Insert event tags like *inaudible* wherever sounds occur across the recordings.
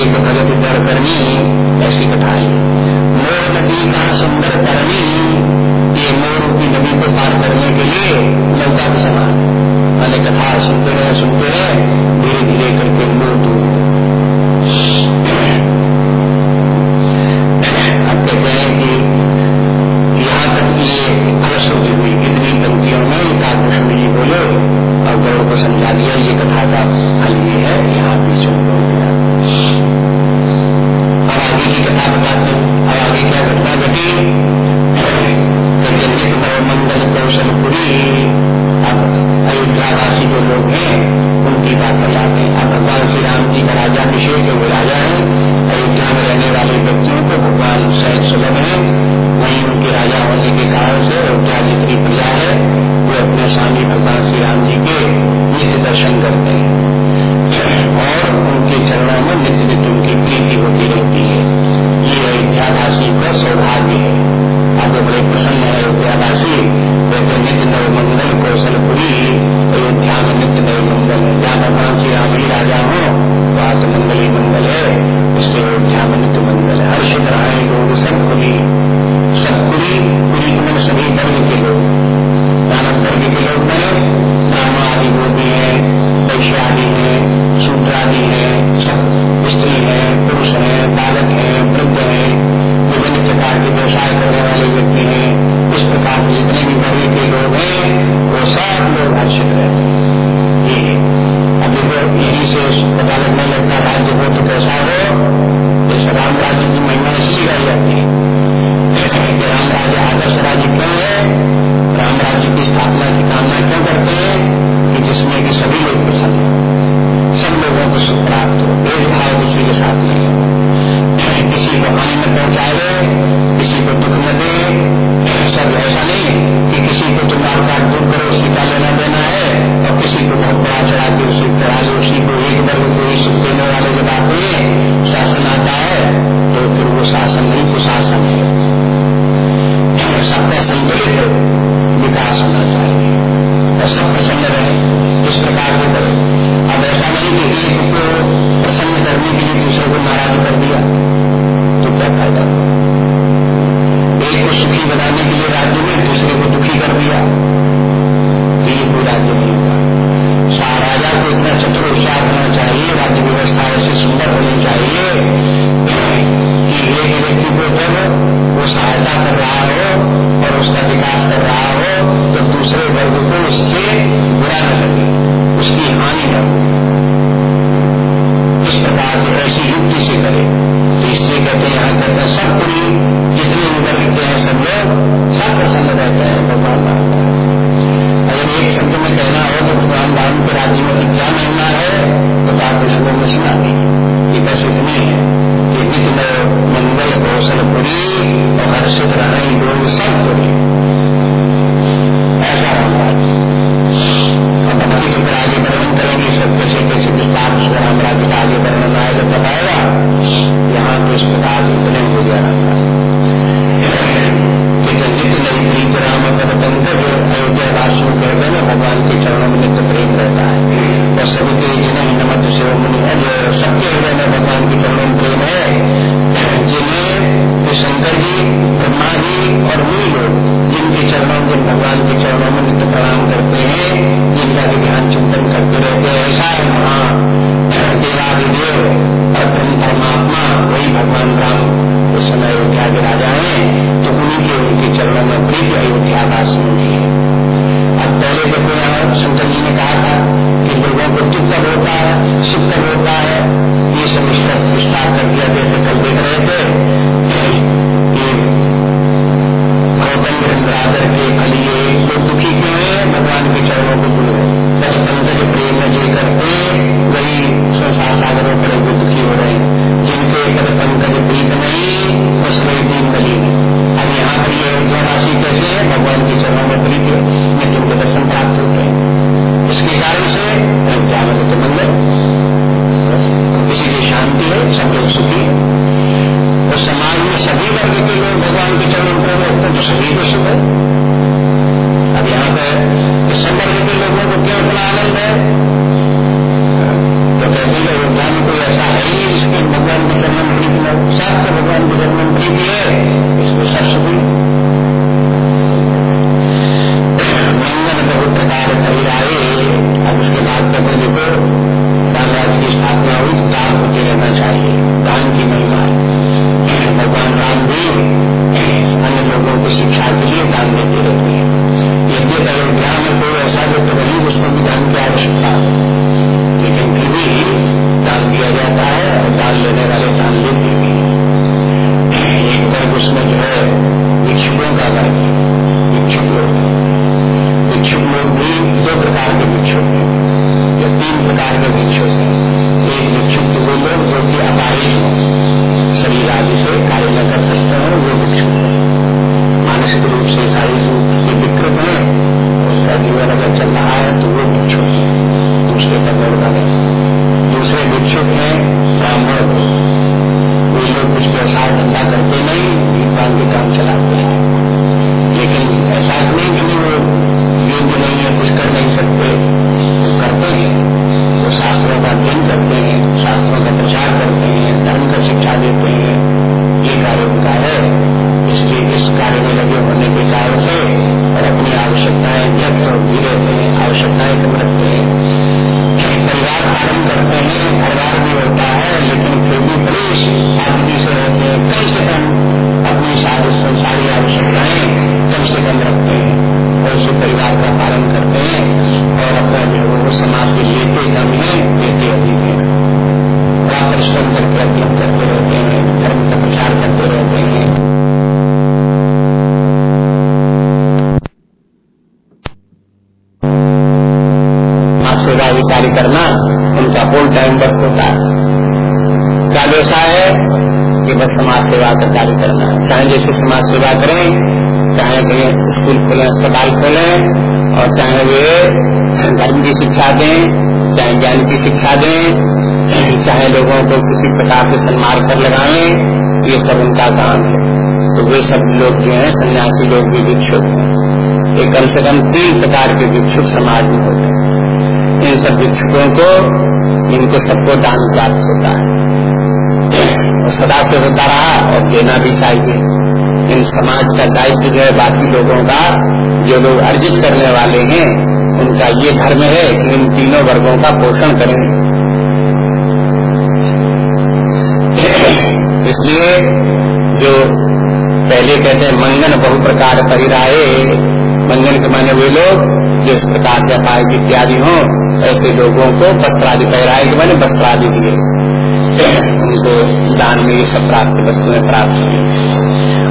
देख भगत दर करनी ऐसी है मोर नदी का सुंदर करनी ये मोर की नदी को पार करने के लिए लंका के समान। मैंने कथा सुनते रहे सुनते रहे धीरे धीरे करके मोर दूर। स्वामी भगवान श्री राम जी के नित्य दर्शन करते हैं। पहुँचाए किसी को दुख न दे सब ऐसा नहीं कि किसी को तुम काट दूर करो उसी का लेना देना है, और किसी को बहुत बड़ा चढ़ा के उसी करा लो उसी को एक वर्ग को ही सुख देने वाले बताते हैं शासन आता है तो फिर वो शासन नहीं कुशासन है। सबका संतुलित विकास होना चाहिए, और सब प्रसन्न रहे। इस प्रकार के करें अब ऐसा नहीं कि एक को प्रसन्न करने के लिए दूसरे को नाराज़ कर दिया तो क्या फ़ायदा? एक को सुखी बनाने के लिए राज्य में दूसरे को दुखी कर दिया तो ये कोई राज्य नहीं हुआ राजा को इतना चतुर होशियार होना चाहिए, राज्य व्यवस्था ऐसी सुंदर होनी चाहिए कि एक व्यक्ति को जब वो सहायता कर रहा हो और उसका विकास कर रहा हो तो दूसरे वर्ग को उससे बुरा न लगे, उसकी हानि न इस प्रकार से ऐसी युक्ति से करे। तो इसलिए कहते हैं यहाँ कहते हैं सब पूरी जितने उम्र लिखते हैं, सब लोग, सब होता है कब होता है। ये सब विस्तार कर दिया, जैसे कल देख रहे थे कि गौतम गंगाधर के फलिए लोग दुखी क्यों है? भगवान के चरणों को भूल गए। बस पंकज प्रेम में जे करते, वही संसार सागरों पर भी दुखी हो रहे हैं। जिनके पद पंकज प्रीत नहीं, बस वही दीन बली अब यहाँ पर ये अयोध्यावासी कैसे है? भगवान के चरणों में प्रीत में जिनके दर्शन प्राप्त होते हैं। इसके कारण से किसी की शांति है सब लोग सुखी है। और समाज में सभी वर्ग के लोग भगवान के चरण पर रखते हैं तो सभी को सुख है। अब यहाँ पर सब वर्ग के लोगों को क्यों बड़ा आनंद है? तो कहते हैं अयोध्या में कोई ऐसा है ही जिसके भगवान सब तो भगवान के में प्रीति है इसमें सब सुखी। बस समाज सेवा का कार्य करना है। चाहे जैसे समाज सेवा करें, चाहे कहीं स्कूल खोलें, अस्पताल खोलें, और चाहे वे धर्म की शिक्षा दें, चाहे ज्ञान की शिक्षा दें, चाहे लोगों को किसी प्रकार से सन्मान कर लगाएँ, ये सब उनका काम है। तो वे सब लोग जो है, सन्यासी लोग भी भिक्षुक हैं। ये कम से कम तीन प्रकार के भिक्षुक समाज में होते हैं। इन सब भिक्षुकों को, इनको सबको दान प्राप्त होता है। और सदा से होता रहा और देना भी चाहिए। इन समाज का दायित्व जो है बाकी लोगों का, जो लोग अर्जित करने वाले हैं, उनका ये धर्म है कि इन तीनों वर्गों का पोषण करें। इसलिए जो पहले कहते हैं मंगन बहु प्रकार परिराए मंगन के माने वे लोग जो इस प्रकार के अपाय इत्यादि हों, ऐसे लोगों को वस्त्रादि पहराए के मैंने वस्त्रादि दिए। उनको दान में ये सब प्राप्त वस्तुएँ प्राप्त हुई।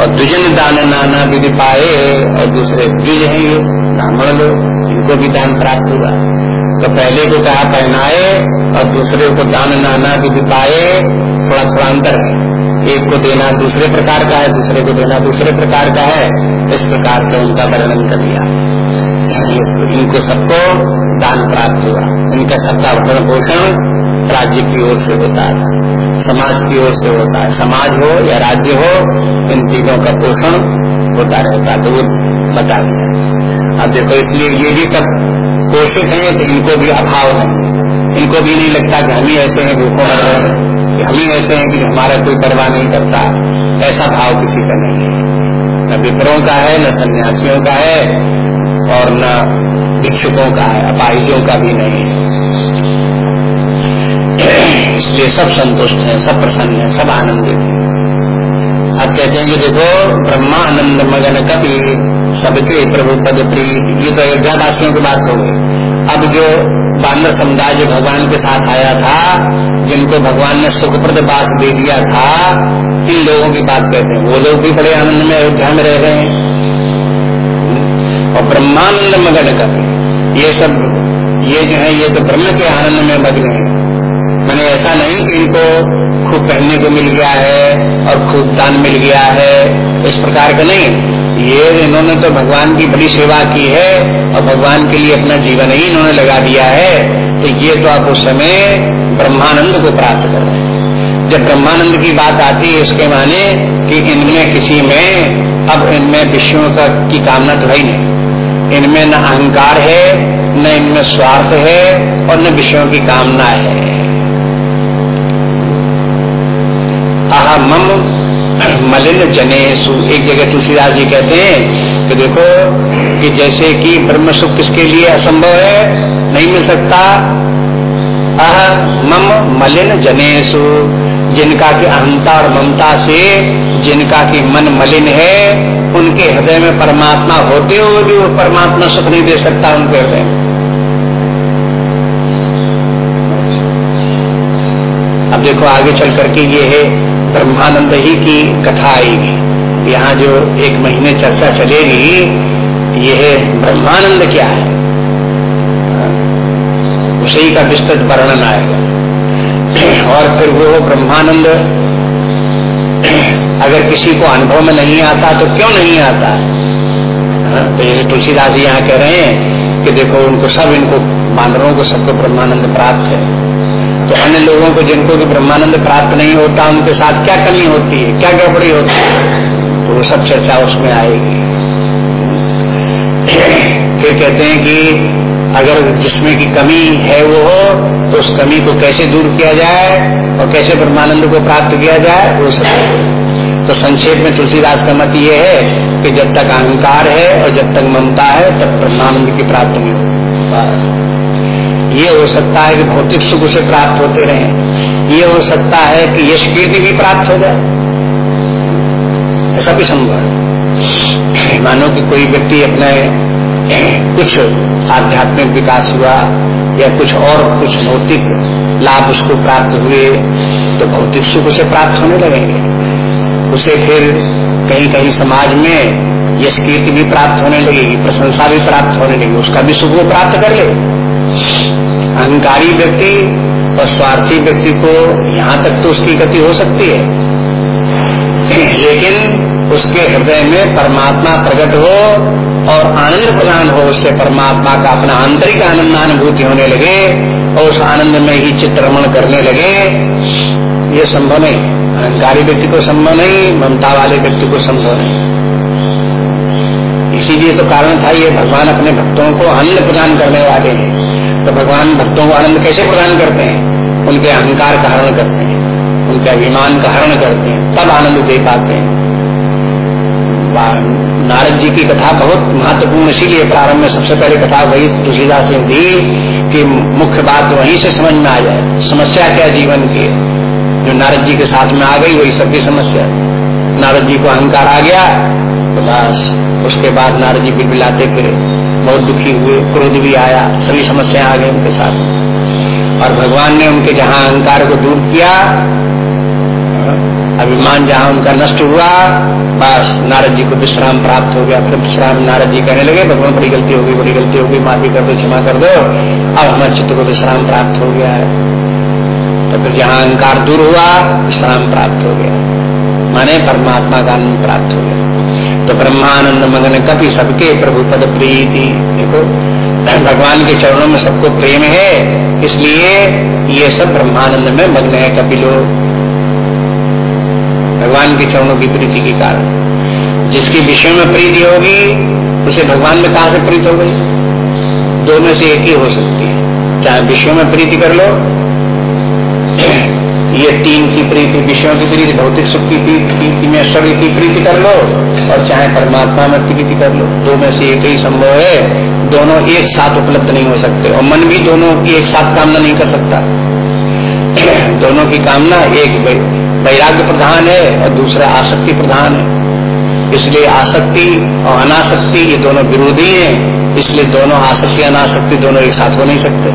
और द्विजन दान नाना विधि पाए और दूसरे द्विज हैं ये ब्राह्मण लोग, इनको भी दान प्राप्त हुआ। तो पहले को कहा पहनाए और दूसरे को दान नाना विधि पाए, थोड़ा थोड़ा अंतर है। एक को देना दूसरे प्रकार का है, दूसरे को देना दूसरे प्रकार का है, इस प्रकार से उनका वर्णन कर दिया। इनको सबको दान प्राप्त हुआ। इनका सबका भरण पोषण राज्य की ओर से होता है, समाज की ओर से होता है। समाज हो या राज्य हो, इन तीनों का पोषण होता रहता तो वो बता दिया। अब देखो, इसलिए ये भी सब पोषित हैं तो इनको भी अभाव नहीं इनको भी नहीं लगता कि हम ही ऐसे हैं, भूखों मर रहे हैं, कि हम ही ऐसे हैं कि हमारा कोई परवाह नहीं करता। ऐसा भाव किसी का नहीं है। न विप्रों का है, न सन्यासियों का है, और न भिक्षुकों का है, अपाहिजों का भी नहीं है। इसलिए सब संतुष्ट है, सब प्रसन्न है, सब आनंदित है। अब कहते हैं कि देखो ब्रह्मा आनंद मगन कपि सबके प्रभु पद प्रीत। ये तो अयोध्या वासियों की बात हो गई। अब जो बानर समुदाय जो भगवान के साथ आया था, जिनको भगवान ने सुखप्रद बास दे दिया था, इन लोगों की बात कहते हैं। वो लोग भी बड़े आनंद में, अयोध्या में रह रहे हैं। और ब्रह्मानंद मगन कर ये सब, ये जो है, ये तो ब्रह्म के आनंद में मग्न है। मैंने ऐसा नहीं कि इनको खूब पहनने को मिल गया है और खूब दान मिल गया है, इस प्रकार का नहीं। ये इन्होंने तो भगवान की बड़ी सेवा की है और भगवान के लिए अपना जीवन ही इन्होंने लगा दिया है। तो ये तो आप उस समय ब्रह्मानंद को प्राप्त कर रहे हैं। जब ब्रह्मानंद की बात आती है इसके माने कि इनमें किसी में, अब इनमें विषयों का की कामना तो है नहीं। इनमें न अहंकार है, न इनमें स्वार्थ है और न विषयों की कामना है। आह, मम मलिन जनेसु एक जगह तुलसीदास जी कहते हैं कि देखो कि जैसे कि ब्रह्म सुख किसके लिए असंभव है? नहीं मिल सकता। अह मम मलिन जनेसु जिनका की अहंता और ममता से, जिनका की मन मलिन है, उनके हृदय में परमात्मा होते हुए भी वो परमात्मा सुख नहीं दे सकता उनके हृदय अब देखो आगे चल करके ये है ब्रह्मानंद ही की कथा आएगी। यहाँ जो एक महीने चर्चा चलेगी यह ब्रह्मानंद क्या है? उसी का विस्तृत वर्णन आएगा। और फिर वो ब्रह्मानंद अगर किसी को अनुभव में नहीं आता तो क्यों नहीं आता? हाँ, तो जैसे तुलसीदास जी यहाँ कह रहे हैं कि देखो उनको सब इनको बानरों को सबको ब्रह्मानंद प्राप्त है। तो अन्य लोगों को जिनको भी ब्रह्मानंद प्राप्त नहीं होता, उनके साथ क्या कमी होती है, क्या गड़बड़ी होती है? तो वो सब चर्चा उसमें आएगी। फिर कहते हैं कि अगर जिसमें की कमी है वो हो तो उस कमी को कैसे दूर किया जाए और कैसे ब्रह्मानंद को प्राप्त किया जाए, वो सब तो संक्षेप में तुलसीदास का मत ये है कि जब तक अहंकार है और जब तक ममता है, तब ब्रह्मानंद की प्राप्ति नहीं हो ये हो सकता है कि भौतिक सुख उसे प्राप्त होते रहे। ये हो सकता है कि यश कीर्ति भी प्राप्त हो जाए। ऐसा भी संभव है। मानो कि कोई व्यक्ति अपने कुछ आध्यात्मिक विकास हुआ या कुछ और कुछ भौतिक लाभ उसको प्राप्त हुए तो भौतिक सुख उसे प्राप्त होने लगेंगे। उसे फिर कहीं कहीं समाज में यश कीर्ति भी प्राप्त होने लगेगी, प्रशंसा भी प्राप्त होने लगेगी, उसका भी सुख वो प्राप्त कर ले। अहंकारी व्यक्ति और स्वार्थी व्यक्ति को यहाँ तक तो उसकी गति हो सकती है। लेकिन उसके हृदय में परमात्मा प्रकट हो और आनंद प्रदान हो, उससे परमात्मा का अपना आंतरिक आनंदानुभूति होने लगे और उस आनंद में ही चित्रमण करने लगे। ये संभव नहीं। अहंकारी व्यक्ति को संभव नहीं, ममता वाले व्यक्ति को संभव नहीं। इसीलिए तो कारण था ये, भगवान अपने भक्तों को आनंद प्रदान करने वाले हैं। तो भगवान भक्तों को आनंद कैसे प्रदान करते हैं? उनके अहंकार का हरण करते हैं, उनके अभिमान का हरण करते हैं, तब आनंद दे पाते हैं। नारद जी की कथा बहुत महत्वपूर्ण, इसीलिए प्रारंभ में सबसे पहले कथा वही तुलसीदास ने दी कि मुख्य बात वहीं से समझ में आ जाए। समस्या क्या जीवन की? जो नारद जी के साथ में आ गई, वही सबकी समस्या। नारद जी को अहंकार आ गया तो बस, उसके बाद नारद जी बिलबिलाते फिरे। बहुत दुखी हुए, क्रोध भी आया, सभी समस्याएँ आ गई उनके साथ। और भगवान ने उनके जहाँ अहंकार को दूर किया, अभिमान जहाँ उनका नष्ट हुआ, बस नारद जी को विश्राम प्राप्त हो गया। फिर विश्राम नारद जी कहने लगे, भगवान, बड़ी गलती होगी बड़ी गलती होगी माफ़ी कर दो, क्षमा कर दो। अब हमारे चित्त को विश्राम प्राप्त हो गया है। तो फिर जहाँ अहंकार दूर हुआ, विश्राम प्राप्त हो गया। माने परमात्मा का आनंद प्राप्त हो गया। तो ब्रह्मानंद मगन कपि सबके प्रभु पद प्रीति। देखो, भगवान के चरणों में सबको प्रेम है, इसलिए ये सब ब्रह्मानंद में मग्न है कपिलो। भगवान के चरणों की प्रीति के कारण। जिसके विषय में प्रीति होगी, उसे भगवान में कहा से प्रीत हो गई? दोनों से एक ही हो सकती है। चाहे विषयों में प्रीति कर लो ये तीन की प्रीति विषयों की प्रीति, भौतिक सुख की प्रीति में ऐश्वर्य की प्रीति कर लो और चाहे परमात्मा में प्रीति कर लो। दो में से एक ही संभव है। दोनों एक साथ उपलब्ध नहीं हो सकते और मन भी दोनों की एक साथ कामना नहीं कर सकता। *clears throat* दोनों की कामना एक वैराग्य प्रधान है और दूसरा आसक्ति प्रधान है। इसलिए आसक्ति और अनासक्ति ये दोनों विरोधी हैं। इसलिए दोनों आसक्ति अनासक्ति दोनों एक साथ हो नहीं सकते।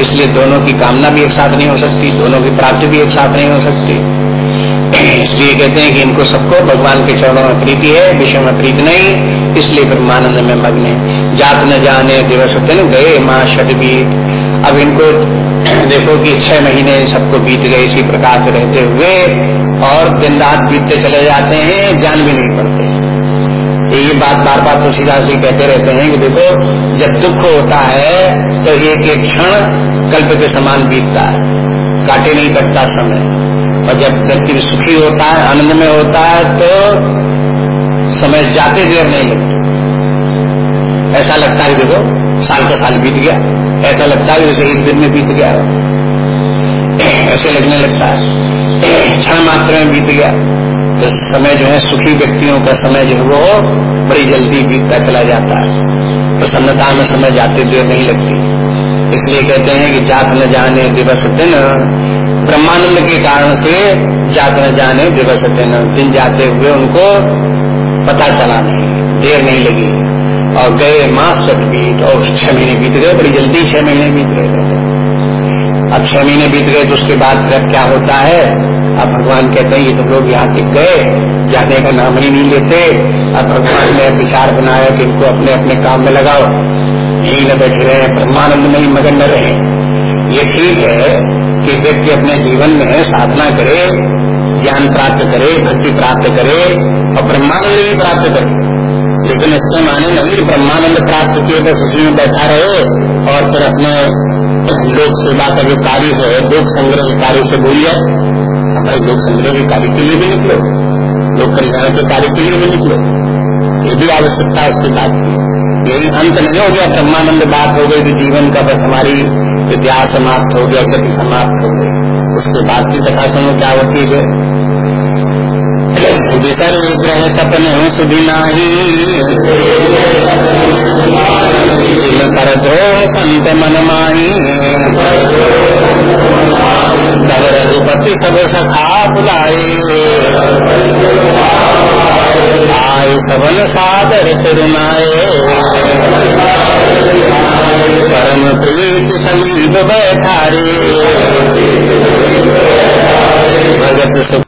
इसलिए दोनों की कामना भी एक साथ नहीं हो सकती, दोनों की प्राप्ति भी एक साथ नहीं हो सकती। इसलिए कहते हैं कि इनको सबको भगवान के चरणों में प्रीति है, विषय में प्रीति नहीं, इसलिए ब्रह्मानंद में मग्न है। जात न जाने, दिवस दिन गए माँ बीत अब इनको देखो कि छह महीने सबको बीत गए इसी प्रकार से रहते हुए और दिन रात बीतते चले जाते हैं जान भी नहीं पड़ते। ये बात बार बार तुलसीदास जी कहते रहते हैं कि देखो, जब दुख होता है तो एक एक क्षण कल्प के समान बीतता है। काटे नहीं कटता समय। और जब व्यक्ति सुखी होता है, आनंद में होता है तो समय जाते देर नहीं लगती। ऐसा लगता है देखो, साल का साल बीत गया। ऐसा लगता है जैसे एक दिन में बीत गया। ऐसे लगने लगता है। क्षण मात्र में बीत गया। तो समय जो है, सुखी व्यक्तियों का समय जो है, वो बड़ी जल्दी बीतता चला जाता है। प्रसन्नता में समय जाते देर नहीं लगती। इसलिए कहते हैं कि जात न जाने दिवस दिन, ब्रह्मानंद के कारण से जात न जाने दिवस दिन। दिन जाते हुए उनको पता चला नहीं, देर नहीं लगी। और गए मास चट बीत, और छह महीने बीत गए, बड़ी जल्दी छह महीने बीत गए। अब छह महीने बीत गए तो उसके बाद क्या होता है? अब भगवान कहते हैं, ये तो लोग यहाँ टिक गए, जाने का नाम ही नहीं लेते। अब भगवान ने विचार बनाया कि इनको अपने अपने काम में लगाओ। यही न बैठे रहे, ब्रह्मानंद में ही मगन न रहे। ये ठीक है कि व्यक्ति अपने जीवन में साधना करे, ज्ञान प्राप्त करे, भक्ति प्राप्त करे और ब्रह्मानंद ही प्राप्त करे। लेकिन इसके माने नहीं, ब्रह्मानंद प्राप्त किए बस उसी में बैठा रहे और फिर अपने लोक सेवा का जो कार्य है, लोक संग्रह कार्य से भूल जाए। हमारे लोक संग्रह के कार्य के लिए भी निकलो। लोक कल्याण के कार्य के लिए भी निकलो। ये भी आवश्यकता उसके बाद की। यही अंत नहीं हो गया। ब्रह्मानंद बात हो गई तो जीवन का बस हमारी इतिहास समाप्त हो गया, गति समाप्त हो गई। उसके बाद की कथा सुनो, क्या होती है? विसर्ग ग्रह सपने सुधि नाही। संत मन माही। तब रघुपति सब सखा बुलाए। आय सबन सादर सुनाए। परम प्रीत समीप बैठारे। भगत